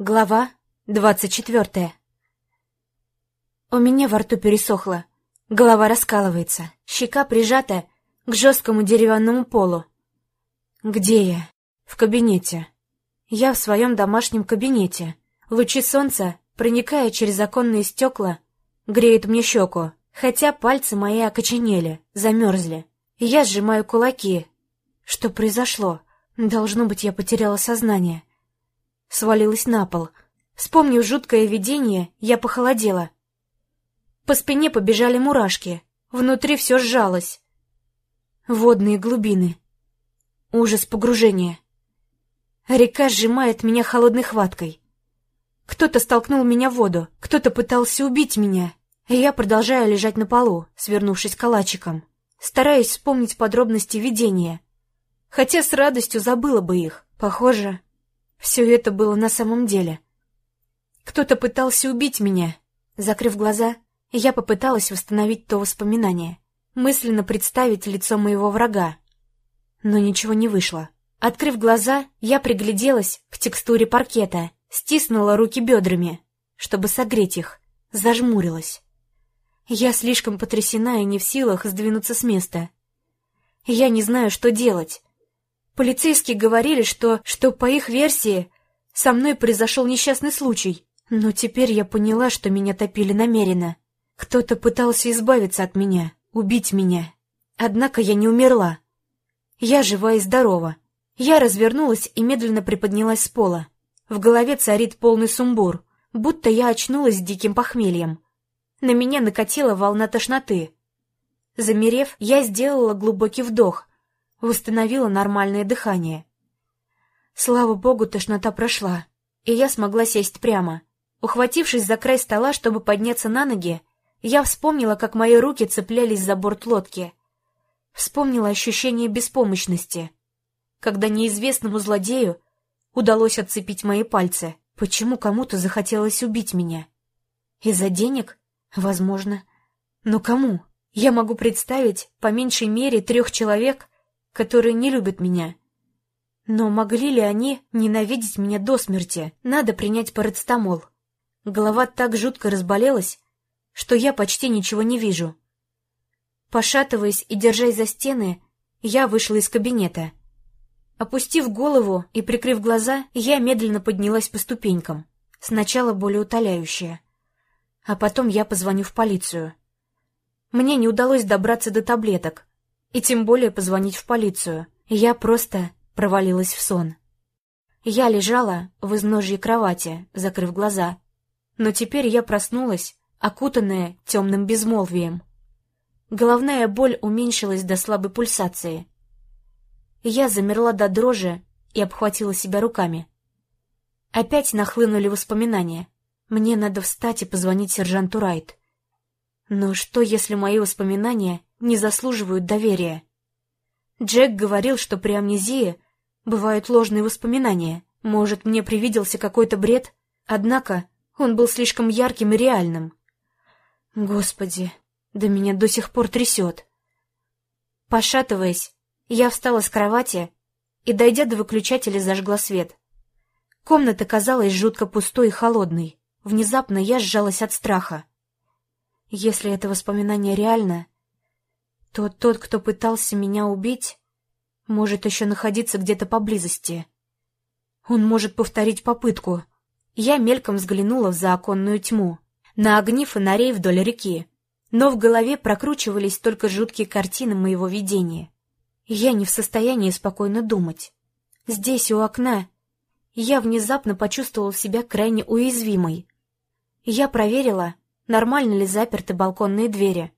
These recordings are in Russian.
Глава двадцать четвертая. У меня во рту пересохло, голова раскалывается, щека прижата к жесткому деревянному полу. Где я? В кабинете. Я в своем домашнем кабинете. Лучи солнца, проникая через оконные стекла, греют мне щеку, хотя пальцы мои окоченели, замерзли. Я сжимаю кулаки. Что произошло? Должно быть, я потеряла сознание свалилась на пол. Вспомнив жуткое видение, я похолодела. По спине побежали мурашки, внутри все сжалось. Водные глубины. Ужас погружения. Река сжимает меня холодной хваткой. Кто-то столкнул меня в воду, кто-то пытался убить меня, и я продолжаю лежать на полу, свернувшись калачиком, стараясь вспомнить подробности видения. Хотя с радостью забыла бы их. Похоже, все это было на самом деле. Кто-то пытался убить меня. Закрыв глаза, я попыталась восстановить то воспоминание, мысленно представить лицо моего врага. Но ничего не вышло. Открыв глаза, я пригляделась к текстуре паркета, стиснула руки бедрами, чтобы согреть их, зажмурилась. Я слишком потрясена и не в силах сдвинуться с места. Я не знаю, что делать. Полицейские говорили, что, что по их версии, со мной произошел несчастный случай. Но теперь я поняла, что меня топили намеренно. Кто-то пытался избавиться от меня, убить меня. Однако я не умерла. Я жива и здорова. Я развернулась и медленно приподнялась с пола. В голове царит полный сумбур, будто я очнулась с диким похмельем. На меня накатила волна тошноты. Замерев, я сделала глубокий вдох восстановила нормальное дыхание. Слава богу, тошнота прошла, и я смогла сесть прямо. Ухватившись за край стола, чтобы подняться на ноги, я вспомнила, как мои руки цеплялись за борт лодки. Вспомнила ощущение беспомощности, когда неизвестному злодею удалось отцепить мои пальцы. Почему кому-то захотелось убить меня? Из-за денег? Возможно. Но кому? Я могу представить, по меньшей мере, трех человек, которые не любят меня. Но могли ли они ненавидеть меня до смерти? Надо принять парацетамол. Голова так жутко разболелась, что я почти ничего не вижу. Пошатываясь и держась за стены, я вышла из кабинета. Опустив голову и прикрыв глаза, я медленно поднялась по ступенькам. Сначала более утоляющая. А потом я позвоню в полицию. Мне не удалось добраться до таблеток, и тем более позвонить в полицию. Я просто провалилась в сон. Я лежала в изножье кровати, закрыв глаза. Но теперь я проснулась, окутанная темным безмолвием. Головная боль уменьшилась до слабой пульсации. Я замерла до дрожи и обхватила себя руками. Опять нахлынули воспоминания. Мне надо встать и позвонить сержанту Райт. Но что, если мои воспоминания не заслуживают доверия. Джек говорил, что при амнезии бывают ложные воспоминания. Может, мне привиделся какой-то бред? Однако он был слишком ярким и реальным. Господи, да меня до сих пор трясет. Пошатываясь, я встала с кровати и, дойдя до выключателя, зажгла свет. Комната казалась жутко пустой и холодной. Внезапно я сжалась от страха. Если это воспоминание реально, то тот, кто пытался меня убить, может еще находиться где-то поблизости. Он может повторить попытку. Я мельком взглянула в заоконную тьму, на огни фонарей вдоль реки, но в голове прокручивались только жуткие картины моего видения. Я не в состоянии спокойно думать. Здесь, у окна, я внезапно почувствовала себя крайне уязвимой. Я проверила, нормально ли заперты балконные двери —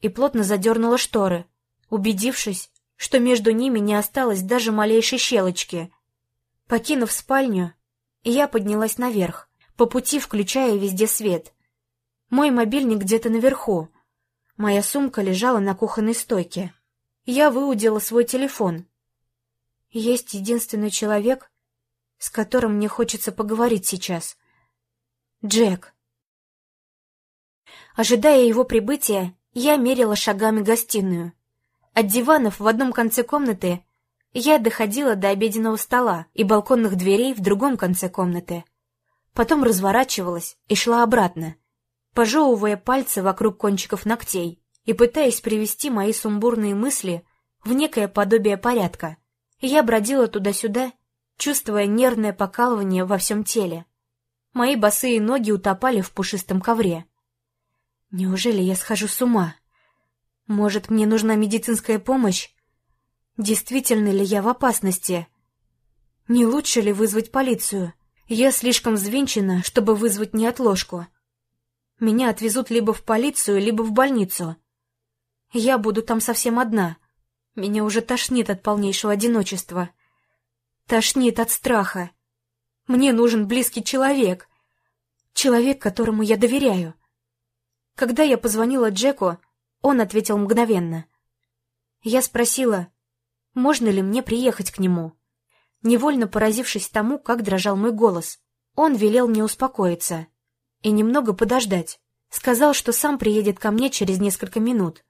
и плотно задернула шторы, убедившись, что между ними не осталось даже малейшей щелочки. Покинув спальню, я поднялась наверх, по пути включая везде свет. Мой мобильник где-то наверху. Моя сумка лежала на кухонной стойке. Я выудила свой телефон. Есть единственный человек, с которым мне хочется поговорить сейчас. Джек. Ожидая его прибытия, я мерила шагами гостиную. От диванов в одном конце комнаты я доходила до обеденного стола и балконных дверей в другом конце комнаты. потом разворачивалась и шла обратно, пожевывая пальцы вокруг кончиков ногтей и пытаясь привести мои сумбурные мысли в некое подобие порядка. Я бродила туда-сюда, чувствуя нервное покалывание во всем теле. Мои босые ноги утопали в пушистом ковре. Неужели я схожу с ума? Может, мне нужна медицинская помощь? Действительно ли я в опасности? Не лучше ли вызвать полицию? Я слишком взвинчена, чтобы вызвать неотложку. Меня отвезут либо в полицию, либо в больницу. Я буду там совсем одна. Меня уже тошнит от полнейшего одиночества. Тошнит от страха. Мне нужен близкий человек. Человек, которому я доверяю. Когда я позвонила Джеку, он ответил мгновенно. Я спросила, можно ли мне приехать к нему. Невольно поразившись тому, как дрожал мой голос, он велел мне успокоиться и немного подождать. Сказал, что сам приедет ко мне через несколько минут,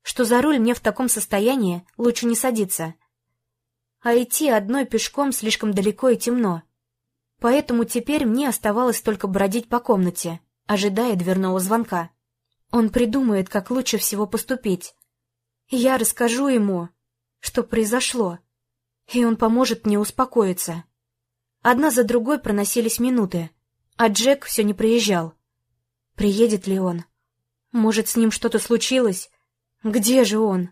что за руль мне в таком состоянии лучше не садиться. А идти одной пешком слишком далеко и темно. Поэтому теперь мне оставалось только бродить по комнате, ожидая дверного звонка. Он придумает, как лучше всего поступить. Я расскажу ему, что произошло, и он поможет мне успокоиться. Одна за другой проносились минуты, а Джек все не приезжал. Приедет ли он? Может, с ним что-то случилось? Где же он?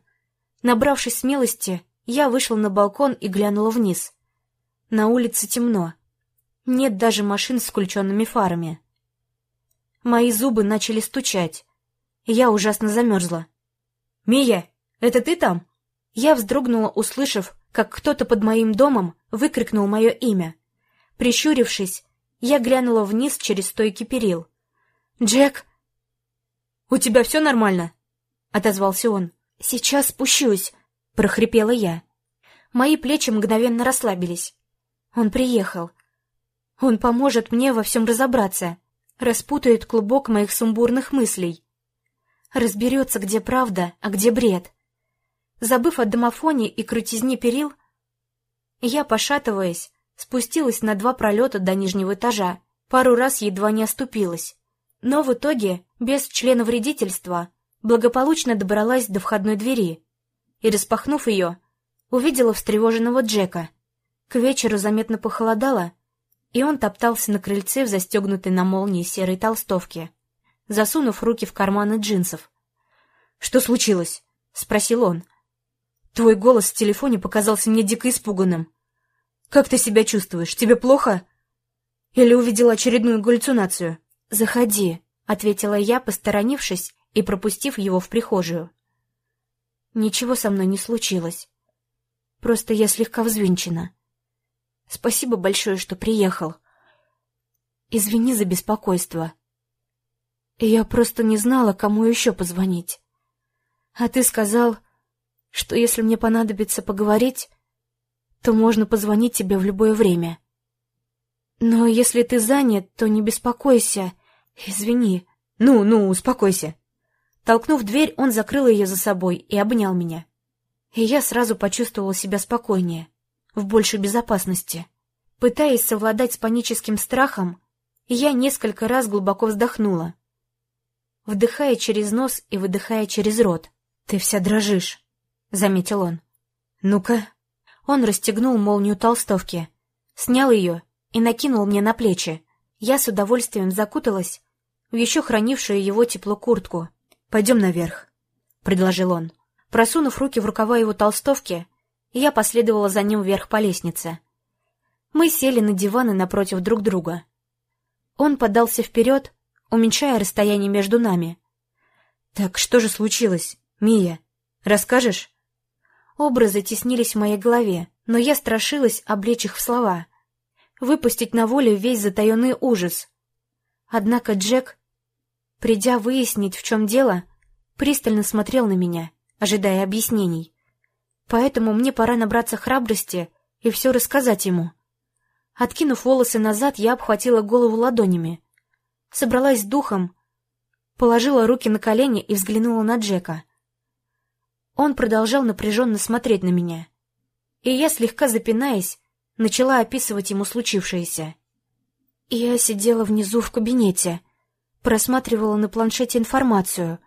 Набравшись смелости, я вышла на балкон и глянула вниз. На улице темно. Нет даже машин с включенными фарами. Мои зубы начали стучать. Я ужасно замерзла. «Мия, это ты там?» Я вздрогнула, услышав, как кто-то под моим домом выкрикнул мое имя. Прищурившись, я глянула вниз через стойки перил. «Джек!» «У тебя все нормально?» — отозвался он. «Сейчас спущусь», — прохрипела я. Мои плечи мгновенно расслабились. Он приехал. Он поможет мне во всем разобраться, распутает клубок моих сумбурных мыслей разберется, где правда, а где бред. Забыв о домофоне и крутизне перил, я, пошатываясь, спустилась на два пролета до нижнего этажа, пару раз едва не оступилась. Но в итоге, без члена вредительства, благополучно добралась до входной двери и, распахнув ее, увидела встревоженного Джека. К вечеру заметно похолодало, и он топтался на крыльце в застегнутой на молнии серой толстовке засунув руки в карманы джинсов. «Что случилось?» — спросил он. «Твой голос в телефоне показался мне дико испуганным. Как ты себя чувствуешь? Тебе плохо? Или увидела очередную галлюцинацию?» «Заходи», — ответила я, посторонившись и пропустив его в прихожую. «Ничего со мной не случилось. Просто я слегка взвинчена. Спасибо большое, что приехал. Извини за беспокойство я просто не знала, кому еще позвонить. А ты сказал, что если мне понадобится поговорить, то можно позвонить тебе в любое время. Но если ты занят, то не беспокойся. Извини. Ну, ну, успокойся. Толкнув дверь, он закрыл ее за собой и обнял меня. И я сразу почувствовала себя спокойнее, в большей безопасности. Пытаясь совладать с паническим страхом, я несколько раз глубоко вздохнула вдыхая через нос и выдыхая через рот. «Ты вся дрожишь», — заметил он. «Ну-ка». Он расстегнул молнию толстовки, снял ее и накинул мне на плечи. Я с удовольствием закуталась в еще хранившую его тепло куртку. «Пойдем наверх», — предложил он. Просунув руки в рукава его толстовки, я последовала за ним вверх по лестнице. Мы сели на диваны напротив друг друга. Он подался вперед, уменьшая расстояние между нами. «Так что же случилось, Мия? Расскажешь?» Образы теснились в моей голове, но я страшилась облечь их в слова, выпустить на волю весь затаенный ужас. Однако Джек, придя выяснить, в чем дело, пристально смотрел на меня, ожидая объяснений. Поэтому мне пора набраться храбрости и все рассказать ему. Откинув волосы назад, я обхватила голову ладонями — собралась с духом, положила руки на колени и взглянула на Джека. Он продолжал напряженно смотреть на меня, и я, слегка запинаясь, начала описывать ему случившееся. Я сидела внизу в кабинете, просматривала на планшете информацию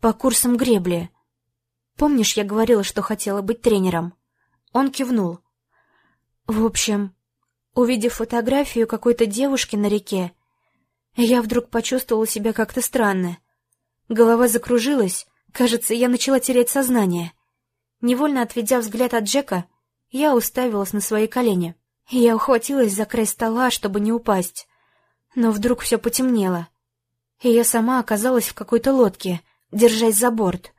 по курсам гребли. Помнишь, я говорила, что хотела быть тренером? Он кивнул. В общем, увидев фотографию какой-то девушки на реке, я вдруг почувствовала себя как-то странно. Голова закружилась, кажется, я начала терять сознание. Невольно отведя взгляд от Джека, я уставилась на свои колени. Я ухватилась за край стола, чтобы не упасть. Но вдруг все потемнело. И я сама оказалась в какой-то лодке, держась за борт.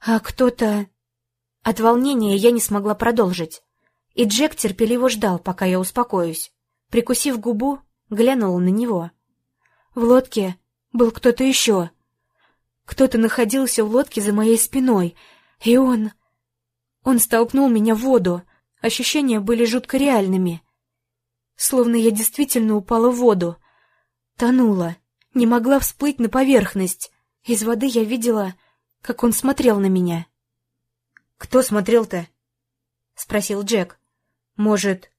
А кто-то... От волнения я не смогла продолжить. И Джек терпеливо ждал, пока я успокоюсь. Прикусив губу, глянула на него. В лодке был кто-то еще. Кто-то находился в лодке за моей спиной, и он... Он столкнул меня в воду. Ощущения были жутко реальными. Словно я действительно упала в воду. Тонула, не могла всплыть на поверхность. Из воды я видела, как он смотрел на меня. «Кто смотрел-то?» — спросил Джек. «Может,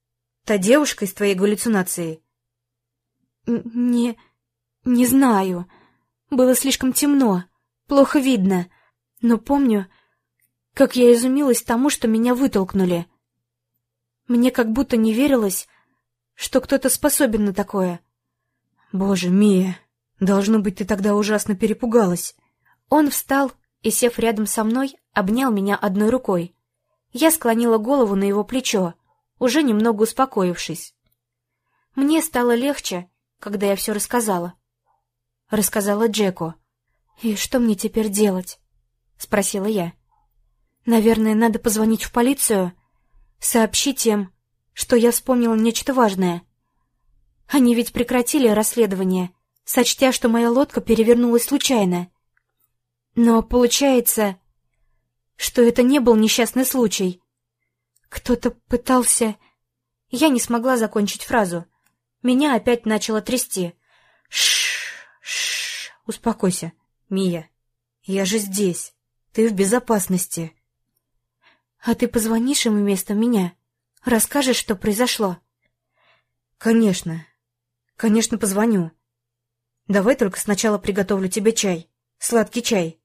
та девушка из твоей галлюцинации?» «Не... Не знаю. Было слишком темно, плохо видно. Но помню, как я изумилась тому, что меня вытолкнули. Мне как будто не верилось, что кто-то способен на такое. Боже, Мия, должно быть, ты тогда ужасно перепугалась. Он встал и, сев рядом со мной, обнял меня одной рукой. Я склонила голову на его плечо, уже немного успокоившись. Мне стало легче, когда я все рассказала рассказала Джеку. «И что мне теперь делать?» — спросила я. «Наверное, надо позвонить в полицию, сообщить им, что я вспомнила нечто важное. Они ведь прекратили расследование, сочтя, что моя лодка перевернулась случайно. Но получается, что это не был несчастный случай. Кто-то пытался...» Я не смогла закончить фразу. Меня опять начало трясти. Шш! Успокойся, Мия. Я же здесь. Ты в безопасности. А ты позвонишь им вместо меня? Расскажешь, что произошло? Конечно. Конечно, позвоню. Давай только сначала приготовлю тебе чай. Сладкий чай.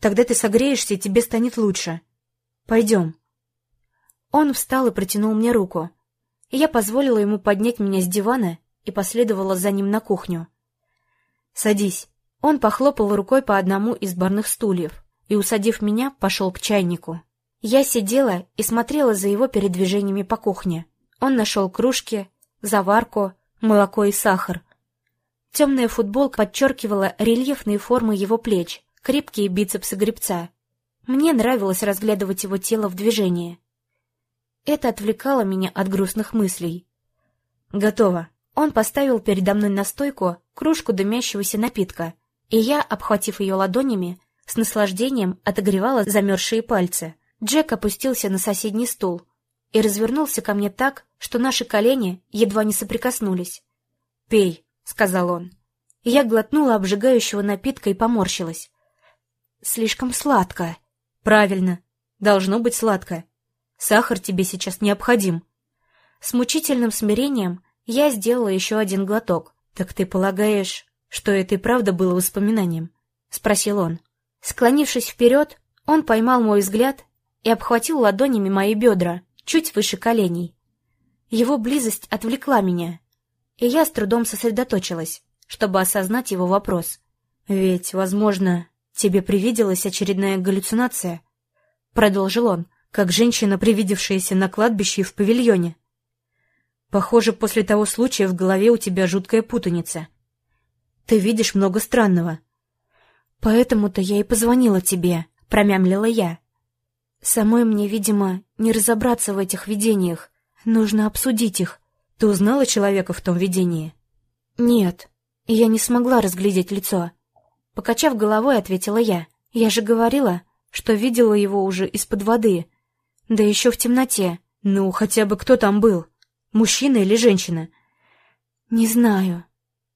Тогда ты согреешься, и тебе станет лучше. Пойдем. Он встал и протянул мне руку. Я позволила ему поднять меня с дивана и последовала за ним на кухню. «Садись». Он похлопал рукой по одному из барных стульев и, усадив меня, пошел к чайнику. Я сидела и смотрела за его передвижениями по кухне. Он нашел кружки, заварку, молоко и сахар. Темная футболка подчеркивала рельефные формы его плеч, крепкие бицепсы гребца. Мне нравилось разглядывать его тело в движении. Это отвлекало меня от грустных мыслей. «Готово», он поставил передо мной на стойку кружку дымящегося напитка, и я, обхватив ее ладонями, с наслаждением отогревала замерзшие пальцы. Джек опустился на соседний стул и развернулся ко мне так, что наши колени едва не соприкоснулись. «Пей», — сказал он. Я глотнула обжигающего напитка и поморщилась. «Слишком сладко». «Правильно. Должно быть сладко. Сахар тебе сейчас необходим». С мучительным смирением я сделала еще один глоток. «Так ты полагаешь, что это и правда было воспоминанием?» — спросил он. Склонившись вперед, он поймал мой взгляд и обхватил ладонями мои бедра, чуть выше коленей. Его близость отвлекла меня, и я с трудом сосредоточилась, чтобы осознать его вопрос. «Ведь, возможно, тебе привиделась очередная галлюцинация?» — продолжил он, как женщина, привидевшаяся на кладбище и в павильоне. Похоже, после того случая в голове у тебя жуткая путаница. Ты видишь много странного. Поэтому-то я и позвонила тебе, промямлила я. Самой мне, видимо, не разобраться в этих видениях. Нужно обсудить их. Ты узнала человека в том видении? Нет, я не смогла разглядеть лицо. Покачав головой, ответила я. Я же говорила, что видела его уже из-под воды. Да еще в темноте. Ну, хотя бы кто там был? Мужчина или женщина? Не знаю.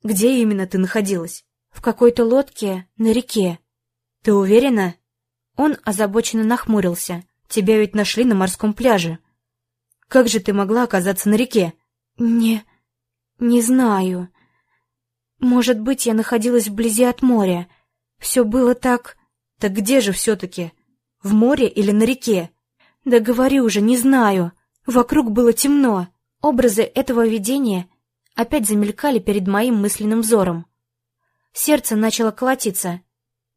Где именно ты находилась? В какой-то лодке на реке. Ты уверена? Он озабоченно нахмурился. Тебя ведь нашли на морском пляже. Как же ты могла оказаться на реке? Не... не знаю. Может быть, я находилась вблизи от моря. Все было так... Так где же все-таки? В море или на реке? Да говорю уже, не знаю. Вокруг было темно. Образы этого видения опять замелькали перед моим мысленным взором. Сердце начало колотиться.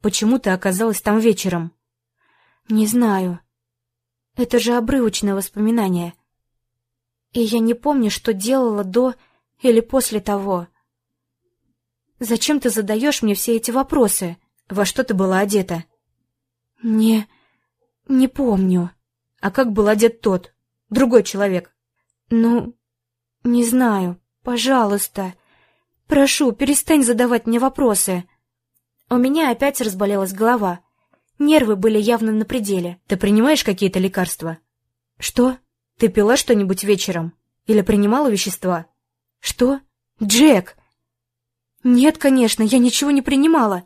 Почему ты оказалась там вечером? Не знаю. Это же обрывочное воспоминание. И я не помню, что делала до или после того. Зачем ты задаешь мне все эти вопросы? Во что ты была одета? Не... не помню. А как был одет тот, другой человек? Ну, не знаю. Пожалуйста. Прошу, перестань задавать мне вопросы. У меня опять разболелась голова. Нервы были явно на пределе. Ты принимаешь какие-то лекарства? Что? Ты пила что-нибудь вечером? Или принимала вещества? Что? Джек! Нет, конечно, я ничего не принимала.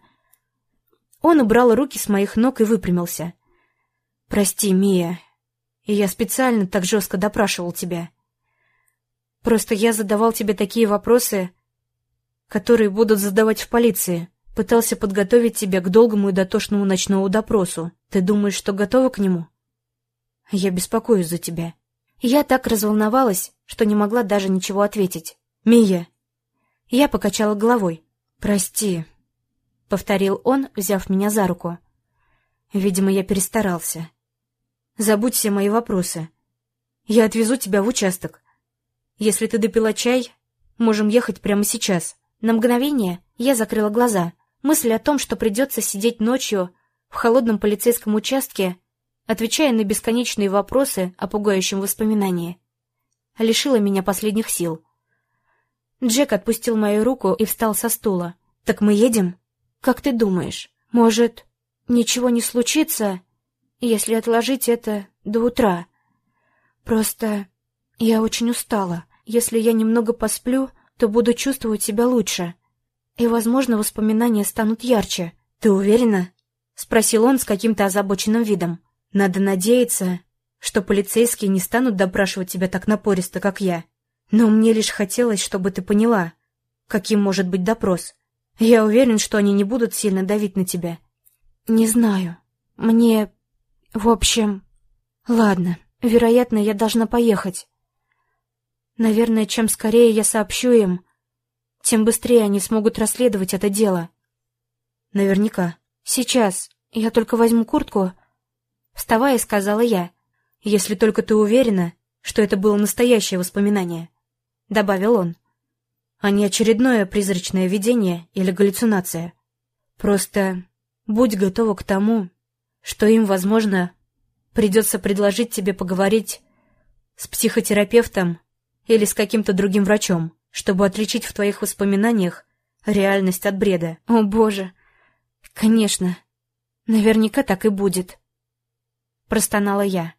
Он убрал руки с моих ног и выпрямился. Прости, Мия. И я специально так жестко допрашивал тебя. Просто я задавал тебе такие вопросы, которые будут задавать в полиции. Пытался подготовить тебя к долгому и дотошному ночному допросу. Ты думаешь, что готова к нему? Я беспокоюсь за тебя. Я так разволновалась, что не могла даже ничего ответить. «Мия!» Я покачала головой. «Прости», — повторил он, взяв меня за руку. «Видимо, я перестарался. Забудь все мои вопросы. Я отвезу тебя в участок. Если ты допила чай, можем ехать прямо сейчас». На мгновение я закрыла глаза. Мысль о том, что придется сидеть ночью в холодном полицейском участке, отвечая на бесконечные вопросы о пугающем воспоминании, лишила меня последних сил. Джек отпустил мою руку и встал со стула. «Так мы едем?» «Как ты думаешь, может, ничего не случится, если отложить это до утра? Просто я очень устала. Если я немного посплю, то буду чувствовать себя лучше. И, возможно, воспоминания станут ярче. Ты уверена? Спросил он с каким-то озабоченным видом. Надо надеяться, что полицейские не станут допрашивать тебя так напористо, как я. Но мне лишь хотелось, чтобы ты поняла, каким может быть допрос. Я уверен, что они не будут сильно давить на тебя. Не знаю. Мне... В общем... Ладно, вероятно, я должна поехать. Наверное, чем скорее я сообщу им, тем быстрее они смогут расследовать это дело. Наверняка. Сейчас. Я только возьму куртку. Вставая, сказала я. Если только ты уверена, что это было настоящее воспоминание, добавил он. А не очередное призрачное видение или галлюцинация. Просто будь готова к тому, что им, возможно, придется предложить тебе поговорить с психотерапевтом или с каким-то другим врачом, чтобы отличить в твоих воспоминаниях реальность от бреда. О, боже! Конечно, наверняка так и будет. Простонала я.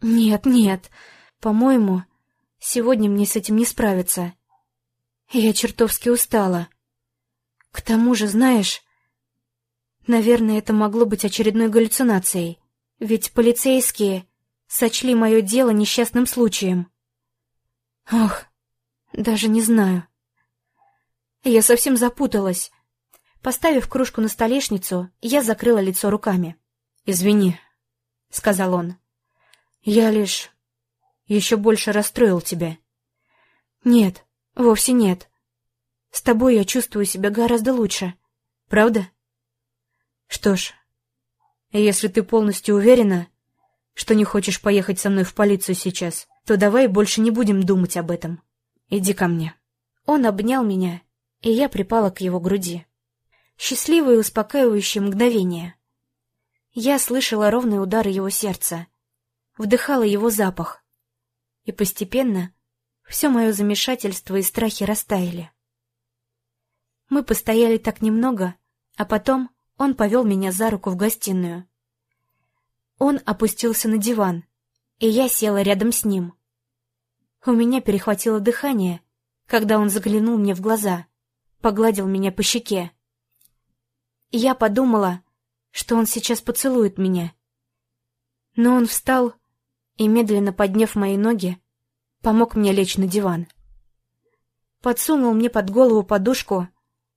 Нет, нет, по-моему, сегодня мне с этим не справиться. Я чертовски устала. К тому же, знаешь, наверное, это могло быть очередной галлюцинацией, ведь полицейские сочли мое дело несчастным случаем. Ох, даже не знаю. Я совсем запуталась. Поставив кружку на столешницу, я закрыла лицо руками. «Извини», — сказал он. «Я лишь еще больше расстроил тебя». «Нет, вовсе нет. С тобой я чувствую себя гораздо лучше. Правда?» «Что ж, если ты полностью уверена, что не хочешь поехать со мной в полицию сейчас, то давай больше не будем думать об этом. Иди ко мне». Он обнял меня, и я припала к его груди. Счастливое и успокаивающее мгновение. Я слышала ровные удары его сердца, вдыхала его запах, и постепенно все мое замешательство и страхи растаяли. Мы постояли так немного, а потом он повел меня за руку в гостиную. Он опустился на диван, и я села рядом с ним. У меня перехватило дыхание, когда он заглянул мне в глаза, погладил меня по щеке. Я подумала, что он сейчас поцелует меня. Но он встал и, медленно подняв мои ноги, помог мне лечь на диван. подсунул мне под голову подушку,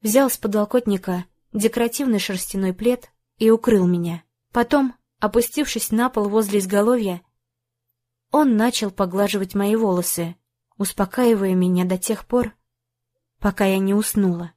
взял с подлокотника декоративный шерстяной плед и укрыл меня. Потом, опустившись на пол возле изголовья, он начал поглаживать мои волосы, успокаивая меня до тех пор, пока я не уснула.